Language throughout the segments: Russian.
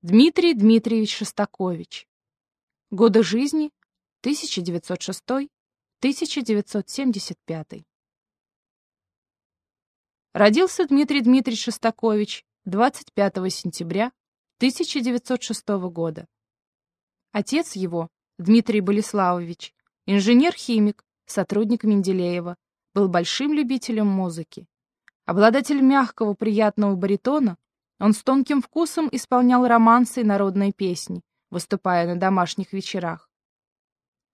Дмитрий Дмитриевич Шостакович. Годы жизни 1906-1975. Родился Дмитрий Дмитриевич Шостакович 25 сентября 1906 года. Отец его, Дмитрий Болеславович, инженер-химик, сотрудник Менделеева, был большим любителем музыки. Обладатель мягкого, приятного баритона, он с тонким вкусом исполнял романсы и народные песни, выступая на домашних вечерах.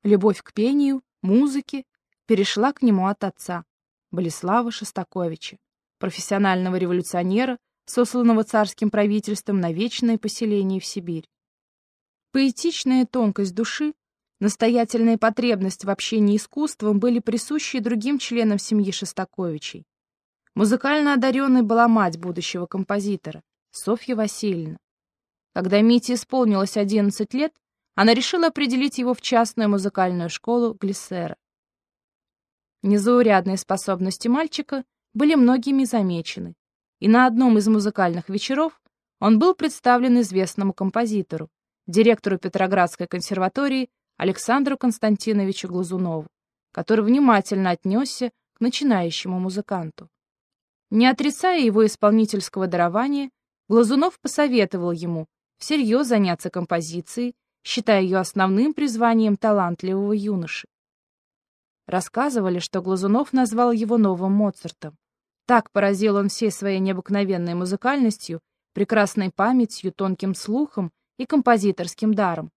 Любовь к пению, музыке перешла к нему от отца, Болеслава Шостаковича, профессионального революционера, сосланного царским правительством на вечное поселение в Сибирь. Поэтичная тонкость души, настоятельная потребность в общении искусством были присущи другим членам семьи Шостаковичей. Музыкально одаренной была мать будущего композитора, Софья Васильевна. Когда Мите исполнилось 11 лет, она решила определить его в частную музыкальную школу Глиссера. Незаурядные способности мальчика были многими замечены, и на одном из музыкальных вечеров он был представлен известному композитору, директору Петроградской консерватории Александру Константиновичу Глазунову, который внимательно отнесся к начинающему музыканту. Не отрицая его исполнительского дарования, Глазунов посоветовал ему всерьез заняться композицией, считая ее основным призванием талантливого юноши. Рассказывали, что Глазунов назвал его новым Моцартом. Так поразил он всей своей необыкновенной музыкальностью, прекрасной памятью, тонким слухом и композиторским даром,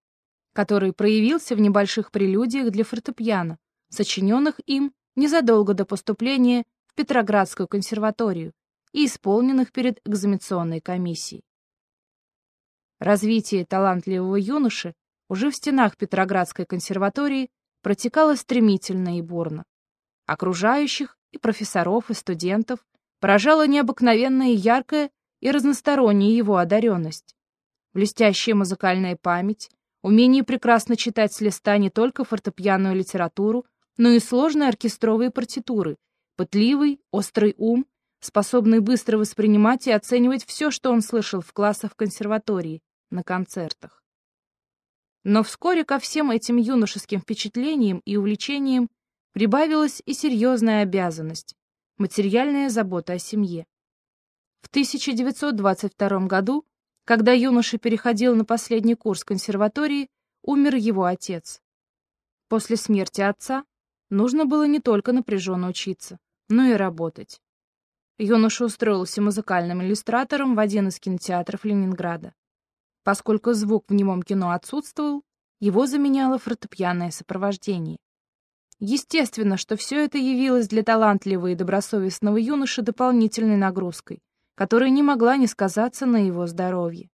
который проявился в небольших прелюдиях для фортепиано, сочиненных им незадолго до поступления в Петроградскую консерваторию, и исполненных перед экзаменационной комиссией. Развитие талантливого юноши уже в стенах Петроградской консерватории протекало стремительно и бурно. Окружающих и профессоров, и студентов поражала необыкновенная яркая и разносторонняя его одаренность. Блестящая музыкальная память, умение прекрасно читать с листа не только фортепианную литературу, но и сложные оркестровые партитуры, пытливый, острый ум способный быстро воспринимать и оценивать все, что он слышал в классах консерватории, на концертах. Но вскоре ко всем этим юношеским впечатлениям и увлечениям прибавилась и серьезная обязанность — материальная забота о семье. В 1922 году, когда юноша переходил на последний курс консерватории, умер его отец. После смерти отца нужно было не только напряженно учиться, но и работать. Юноша устроился музыкальным иллюстратором в один из кинотеатров Ленинграда. Поскольку звук в немом кино отсутствовал, его заменяло фортепианное сопровождение. Естественно, что все это явилось для талантливого и добросовестного юноши дополнительной нагрузкой, которая не могла не сказаться на его здоровье.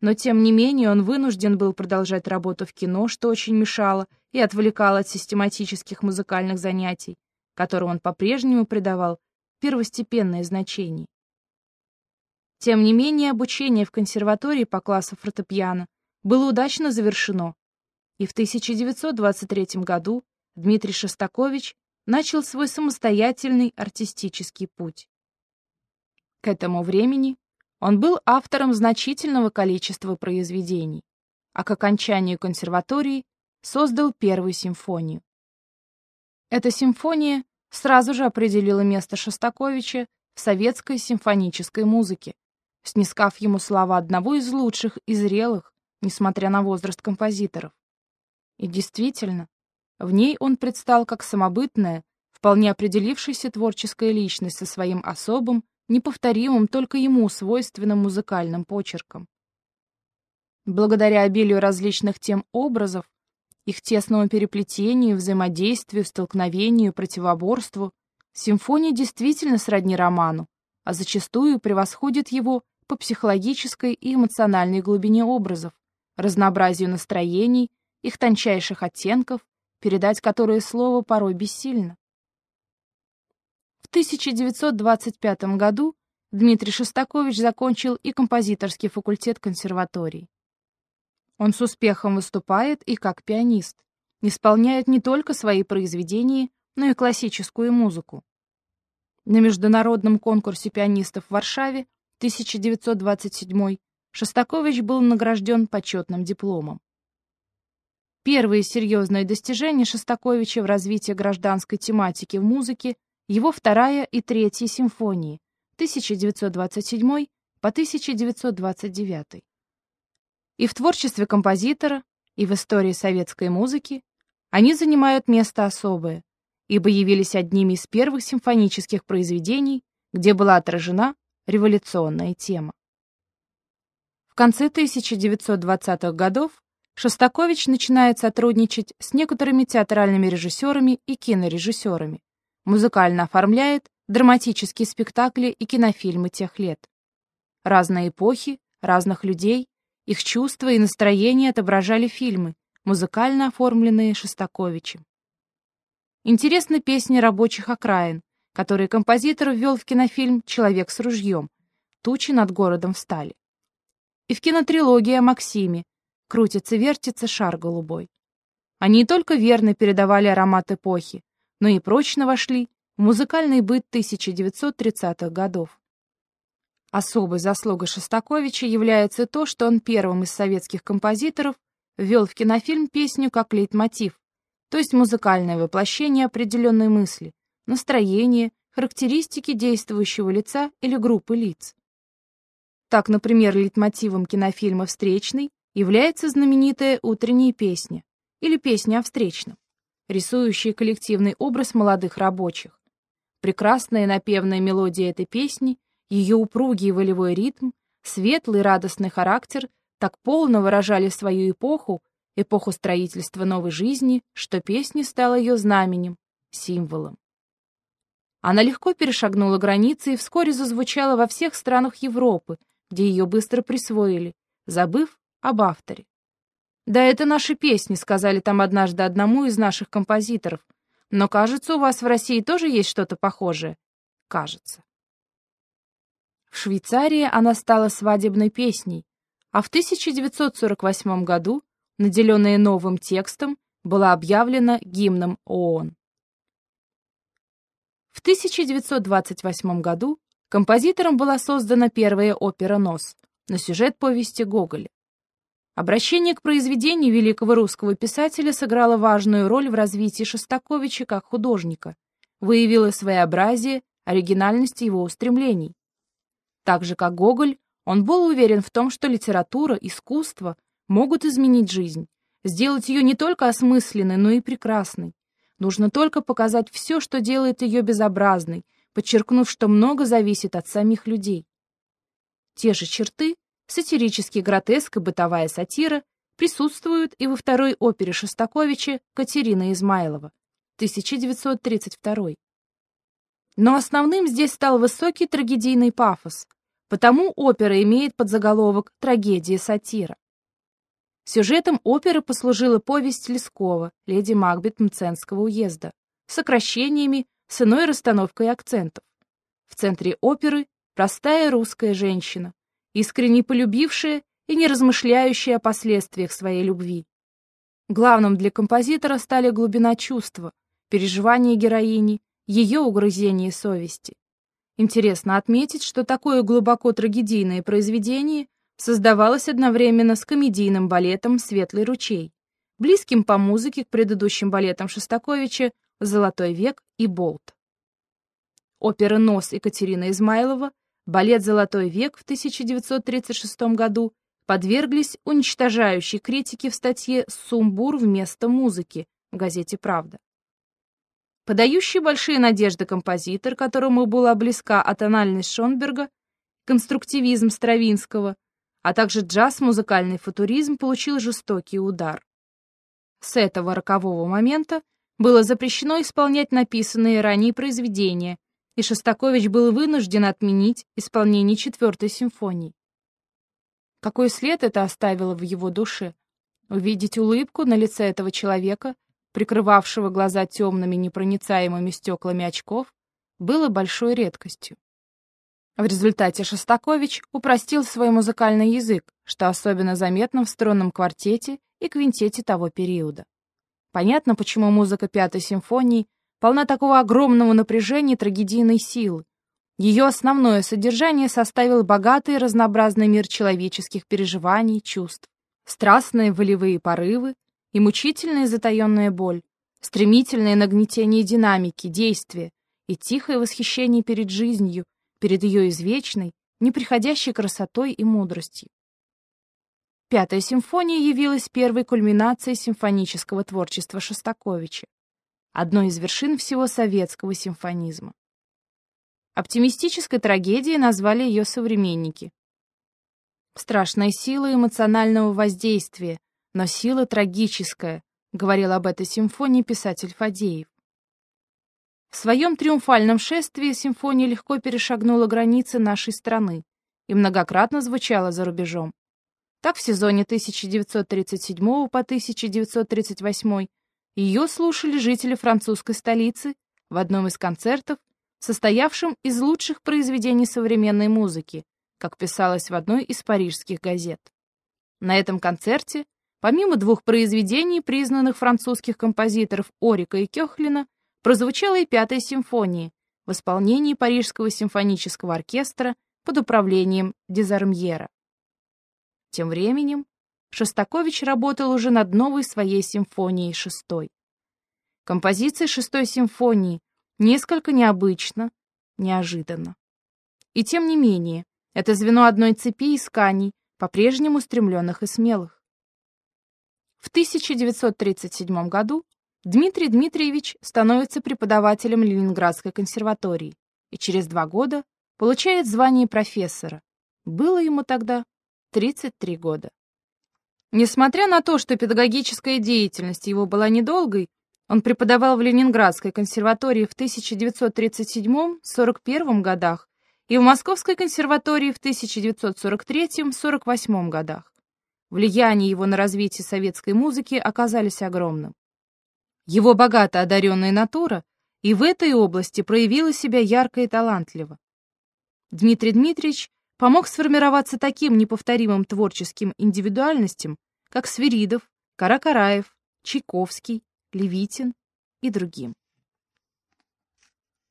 Но тем не менее он вынужден был продолжать работу в кино, что очень мешало и отвлекало от систематических музыкальных занятий, которым он по-прежнему придавал первостепенное значение. Тем не менее, обучение в консерватории по классу фортепиано было удачно завершено, и в 1923 году Дмитрий Шостакович начал свой самостоятельный артистический путь. К этому времени он был автором значительного количества произведений, а к окончанию консерватории создал первую симфонию. Эта симфония сразу же определила место Шостаковича в советской симфонической музыке, снискав ему славу одного из лучших и зрелых, несмотря на возраст композиторов. И действительно, в ней он предстал как самобытная, вполне определившаяся творческая личность со своим особым, неповторимым, только ему свойственным музыкальным почерком. Благодаря обилию различных тем образов, их тесному переплетению, взаимодействию, столкновению, противоборству, симфония действительно сродни роману, а зачастую превосходит его по психологической и эмоциональной глубине образов, разнообразию настроений, их тончайших оттенков, передать которые слово порой бессильно. В 1925 году Дмитрий Шостакович закончил и композиторский факультет консерватории. Он с успехом выступает и как пианист, исполняет не только свои произведения, но и классическую музыку. На международном конкурсе пианистов в Варшаве 1927 Шостакович был награжден почетным дипломом. Первые серьезные достижения Шостаковича в развитии гражданской тематики в музыке — его вторая и третья симфонии 1927 по 1929. И в творчестве композитора, и в истории советской музыки они занимают место особое, ибо явились одними из первых симфонических произведений, где была отражена революционная тема. В конце 1920-х годов Шостакович начинает сотрудничать с некоторыми театральными режиссерами и кинорежиссерами, музыкально оформляет драматические спектакли и кинофильмы тех лет. Разные эпохи, разных людей, их чувства и настроения отображали фильмы, музыкально оформленные Шостаковичем. Интересны песни рабочих окраин, которые композитор ввел в кинофильм «Человек с ружьем», «Тучи над городом встали». И в кинотрилогии о Максиме «Крутится-вертится шар голубой». Они не только верно передавали аромат эпохи, но и прочно вошли в музыкальный быт 1930-х годов. Особой заслугой Шостаковича является то, что он первым из советских композиторов ввел в кинофильм песню как лейтмотив, то есть музыкальное воплощение определенной мысли, настроения, характеристики действующего лица или группы лиц. Так, например, лейтмотивом кинофильма «Встречный» является знаменитая «Утренняя песня» или «Песня о встречном», рисующая коллективный образ молодых рабочих. Прекрасная напевная мелодия этой песни, ее упругий волевой ритм, светлый радостный характер так полно выражали свою эпоху, эпоху строительства новой жизни, что песня стала ее знаменем, символом. Она легко перешагнула границы и вскоре зазвучала во всех странах Европы, где ее быстро присвоили, забыв об авторе. «Да это наши песни», — сказали там однажды одному из наших композиторов. «Но, кажется, у вас в России тоже есть что-то похожее». «Кажется». В Швейцарии она стала свадебной песней, а в 1948 году, наделенная новым текстом, была объявлена гимном ООН. В 1928 году композитором была создана первая опера «Нос» на сюжет повести Гоголя. Обращение к произведению великого русского писателя сыграло важную роль в развитии Шостаковича как художника, выявило своеобразие, оригинальность его устремлений. Так же, как Гоголь, он был уверен в том, что литература, искусство могут изменить жизнь, сделать ее не только осмысленной, но и прекрасной. Нужно только показать все, что делает ее безобразной, подчеркнув, что много зависит от самих людей. Те же черты, сатирический гротеск и бытовая сатира, присутствуют и во второй опере Шостаковича «Катерина Измайлова» 1932. Но основным здесь стал высокий трагедийный пафос, Потому опера имеет подзаголовок «Трагедия-сатира». Сюжетом оперы послужила повесть Лескова «Леди Макбет Мценского уезда» с сокращениями, с иной расстановкой акцентов. В центре оперы простая русская женщина, искренне полюбившая и не размышляющая о последствиях своей любви. Главным для композитора стали глубина чувства, переживания героини, ее угрызение совести. Интересно отметить, что такое глубоко трагедийное произведение создавалось одновременно с комедийным балетом «Светлый ручей», близким по музыке к предыдущим балетам Шостаковича «Золотой век» и «Болт». Опера «Нос» Екатерина Измайлова, балет «Золотой век» в 1936 году подверглись уничтожающей критике в статье «Сумбур вместо музыки» в газете «Правда». Подающий большие надежды композитор, которому была близка атональность Шонберга, конструктивизм Стравинского, а также джаз-музыкальный футуризм получил жестокий удар. С этого рокового момента было запрещено исполнять написанные ранее произведения, и Шостакович был вынужден отменить исполнение четвертой симфонии. Какой след это оставило в его душе? Увидеть улыбку на лице этого человека, прикрывавшего глаза темными непроницаемыми стеклами очков, было большой редкостью. В результате Шостакович упростил свой музыкальный язык, что особенно заметно в струнном квартете и квинтете того периода. Понятно, почему музыка Пятой симфонии полна такого огромного напряжения и трагедийной силы. Ее основное содержание составил богатый разнообразный мир человеческих переживаний, чувств, страстные волевые порывы и мучительная затаенная боль, стремительное нагнетение динамики, действия и тихое восхищение перед жизнью, перед ее извечной, неприходящей красотой и мудростью. Пятая симфония явилась первой кульминацией симфонического творчества Шостаковича, одной из вершин всего советского симфонизма. Оптимистической трагедией назвали ее современники. Страшная сила эмоционального воздействия, но сила трагическая, говорил об этой симфонии писатель Фадеев. В своем триумфальном шествии симфония легко перешагнула границы нашей страны и многократно звучала за рубежом. Так в сезоне 1937 по 1938 ее слушали жители французской столицы в одном из концертов, состоявшем из лучших произведений современной музыки, как писалось в одной из парижских газет. На этом концерте, помимо двух произведений признанных французских композиторов Орика и Кёхлина, прозвучала и пятая симфония в исполнении Парижского симфонического оркестра под управлением Дезармьера. Тем временем Шостакович работал уже над новой своей симфонией шестой. Композиция шестой симфонии несколько необычна, неожиданно. И тем не менее, это звено одной цепи исканий, по-прежнему стремленных и смелых. В 1937 году Дмитрий Дмитриевич становится преподавателем Ленинградской консерватории и через два года получает звание профессора. Было ему тогда 33 года. Несмотря на то, что педагогическая деятельность его была недолгой, он преподавал в Ленинградской консерватории в 1937-41 годах и в Московской консерватории в 1943-48 годах. Влияние его на развитие советской музыки оказались огромным. Его богато одаренная натура и в этой области проявила себя ярко и талантливо. Дмитрий Дмитриевич помог сформироваться таким неповторимым творческим индивидуальностям, как Свиридов, Каракараев, Чайковский, Левитин и другим.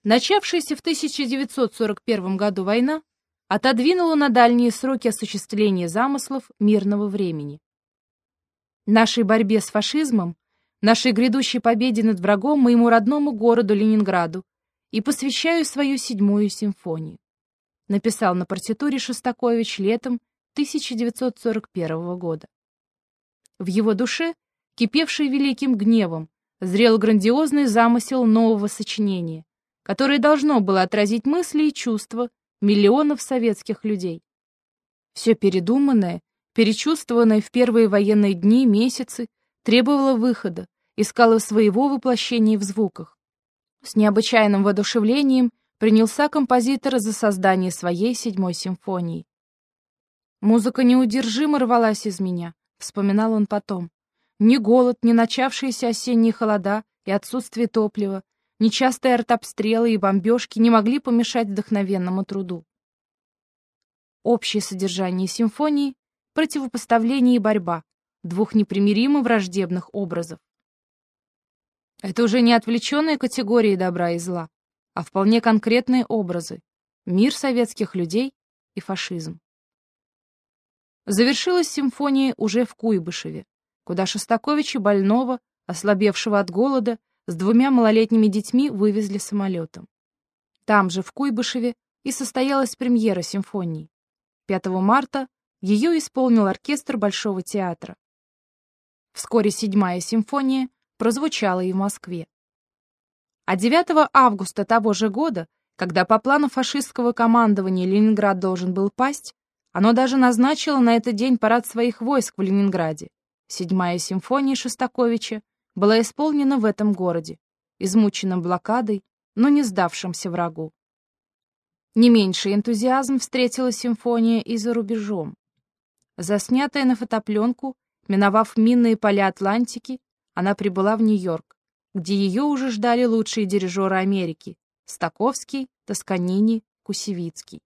Начавшаяся в 1941 году война отодвинула на дальние сроки осуществления замыслов мирного времени. Нашей борьбе с фашизмом, нашей грядущей победе над врагом моему родному городу Ленинграду и посвящаю свою седьмую симфонию написал на партитуре Шостакович летом 1941 года. В его душе, кипевшей великим гневом, зрел грандиозный замысел нового сочинения, которое должно было отразить мысли и чувства миллионов советских людей. Все передуманное, перечувствованное в первые военные дни, месяцы, требовало выхода, искало своего воплощения в звуках. С необычайным воодушевлением принялся композитор за создание своей седьмой симфонии. «Музыка неудержимо рвалась из меня», — вспоминал он потом. «Ни голод, ни начавшиеся осенние холода и отсутствие топлива, ни частые артобстрелы и бомбежки не могли помешать вдохновенному труду. Общее содержание симфонии — противопоставление и борьба двух непримиримо враждебных образов. Это уже не отвлеченные категории добра и зла, а вполне конкретные образы — мир советских людей и фашизм. Завершилась симфония уже в Куйбышеве, куда Шостаковича больного, ослабевшего от голода, с двумя малолетними детьми вывезли самолетом. Там же, в Куйбышеве, и состоялась премьера симфонии. 5 марта ее исполнил оркестр Большого театра. Вскоре седьмая симфония прозвучала и в Москве. А 9 августа того же года, когда по плану фашистского командования Ленинград должен был пасть, оно даже назначило на этот день парад своих войск в Ленинграде. Седьмая симфония Шостаковича была исполнена в этом городе, измученном блокадой, но не сдавшемся врагу. Не меньший энтузиазм встретила симфония и за рубежом. Заснятая на фотопленку, миновав минные поля Атлантики, она прибыла в Нью-Йорк где ее уже ждали лучшие дирижеры Америки — Стаковский, Тосканини, Кусевицкий.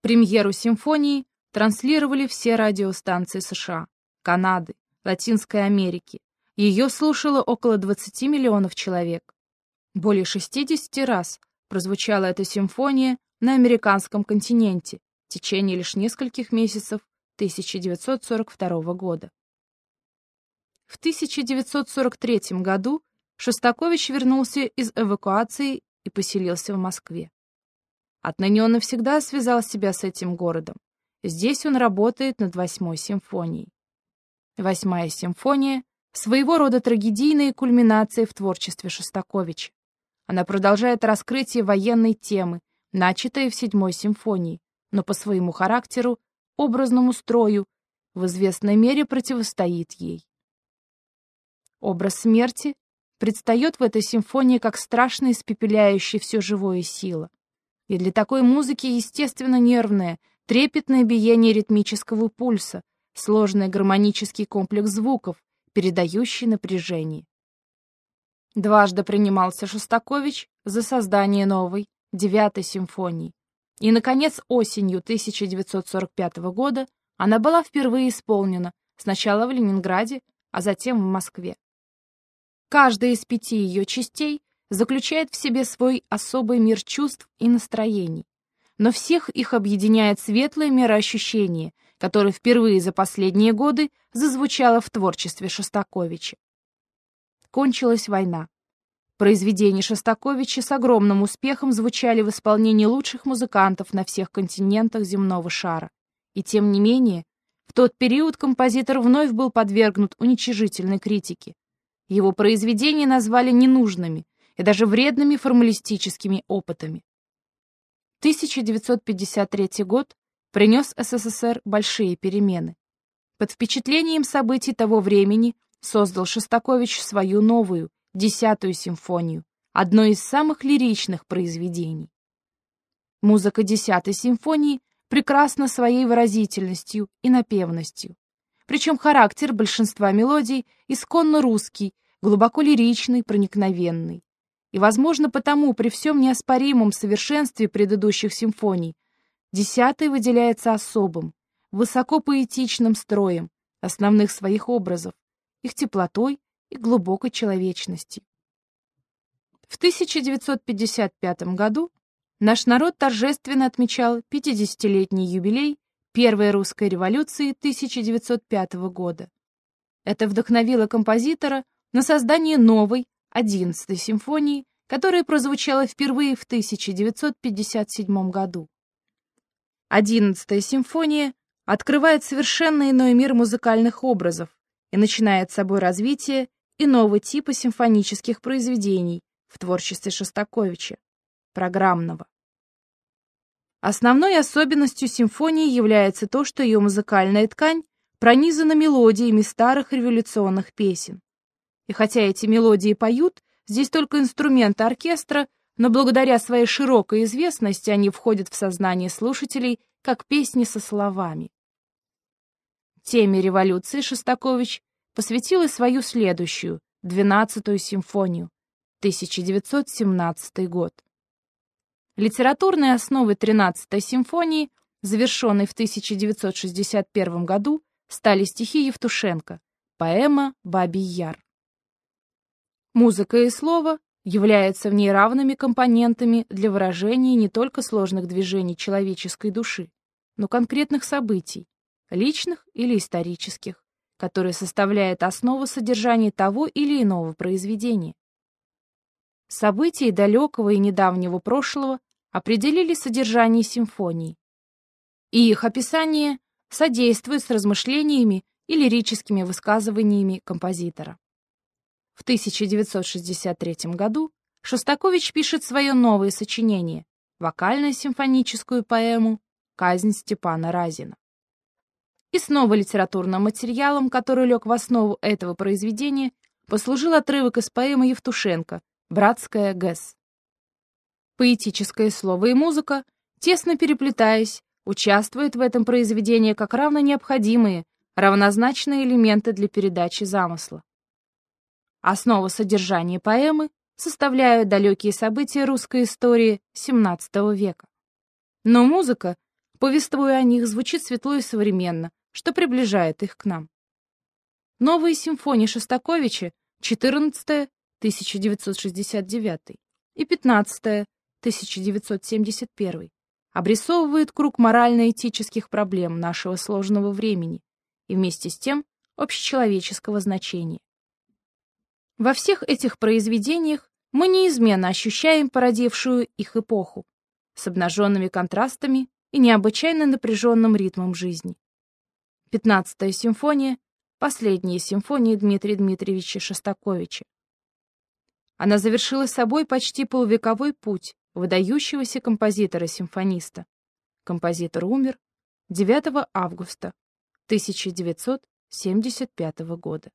Премьеру симфонии транслировали все радиостанции США, Канады, Латинской Америки. Ее слушало около 20 миллионов человек. Более 60 раз прозвучала эта симфония на американском континенте в течение лишь нескольких месяцев 1942 года. В 1943 году Шостакович вернулся из эвакуации и поселился в Москве. Отныне он навсегда связал себя с этим городом. Здесь он работает над восьмой симфонией. Восьмая симфония — своего рода трагедийная кульминация в творчестве Шостаковича. Она продолжает раскрытие военной темы, начатой в седьмой симфонии, но по своему характеру, образному строю, в известной мере противостоит ей. Образ смерти предстает в этой симфонии как страшно испепеляющая все живое сила. И для такой музыки, естественно, нервное, трепетное биение ритмического пульса, сложный гармонический комплекс звуков, передающий напряжение. Дважды принимался Шостакович за создание новой, девятой симфонии. И, наконец, осенью 1945 года она была впервые исполнена, сначала в Ленинграде, а затем в Москве. Каждая из пяти ее частей заключает в себе свой особый мир чувств и настроений. Но всех их объединяет светлое мироощущение, которое впервые за последние годы зазвучало в творчестве Шостаковича. Кончилась война. Произведения Шостаковича с огромным успехом звучали в исполнении лучших музыкантов на всех континентах земного шара. И тем не менее, в тот период композитор вновь был подвергнут уничижительной критике. Его произведения назвали ненужными и даже вредными формалистическими опытами. 1953 год принес СССР большие перемены. Под впечатлением событий того времени создал Шостакович свою новую, десятую симфонию, одно из самых лиричных произведений. Музыка десятой симфонии прекрасна своей выразительностью и напевностью. Причем характер большинства мелодий исконно русский, глубоко лиричный, проникновенный. И, возможно, потому при всем неоспоримом совершенстве предыдущих симфоний десятый выделяется особым, высокопоэтичным строем основных своих образов, их теплотой и глубокой человечностью. В 1955 году наш народ торжественно отмечал 50-летний юбилей Первой русской революции 1905 года. Это вдохновило композитора на создание новой, 11-й симфонии, которая прозвучала впервые в 1957 году. 11-я симфония открывает совершенно иной мир музыкальных образов и начинает собой развитие иного типа симфонических произведений в творчестве Шостаковича, программного. Основной особенностью симфонии является то, что ее музыкальная ткань пронизана мелодиями старых революционных песен. И хотя эти мелодии поют, здесь только инструменты оркестра, но благодаря своей широкой известности они входят в сознание слушателей как песни со словами. Теме революции Шостакович посвятил и свою следующую, двенадцатую симфонию, 1917 год. Литературной основой тринадцатой симфонии, завершенной в 1961 году, стали стихи Евтушенко, поэма «Бабий Яр». Музыка и слово являются в ней равными компонентами для выражения не только сложных движений человеческой души, но конкретных событий, личных или исторических, которые составляют основу содержания того или иного произведения. События далекого и недавнего прошлого определили содержание симфонии, и их описание содействует с размышлениями и лирическими высказываниями композитора. В 1963 году Шостакович пишет свое новое сочинение — вокально-симфоническую поэму «Казнь Степана Разина». И снова литературным материалом, который лег в основу этого произведения, послужил отрывок из поэмы Евтушенко «Братская ГЭС». Поэтическое слово и музыка, тесно переплетаясь, участвуют в этом произведении как равно необходимые, равнозначные элементы для передачи замысла. Основу содержания поэмы составляют далекие события русской истории XVII века. Но музыка, повествуя о них, звучит светло и современно, что приближает их к нам. Новые симфонии Шостаковича, 14 1969 и 15 1971, обрисовывает круг морально-этических проблем нашего сложного времени и вместе с тем общечеловеческого значения. Во всех этих произведениях мы неизменно ощущаем породившую их эпоху с обнаженными контрастами и необычайно напряженным ритмом жизни. Пятнадцатая симфония — последняя симфония Дмитрия Дмитриевича Шостаковича. Она завершила собой почти полувековой путь выдающегося композитора-симфониста. Композитор умер 9 августа 1975 года.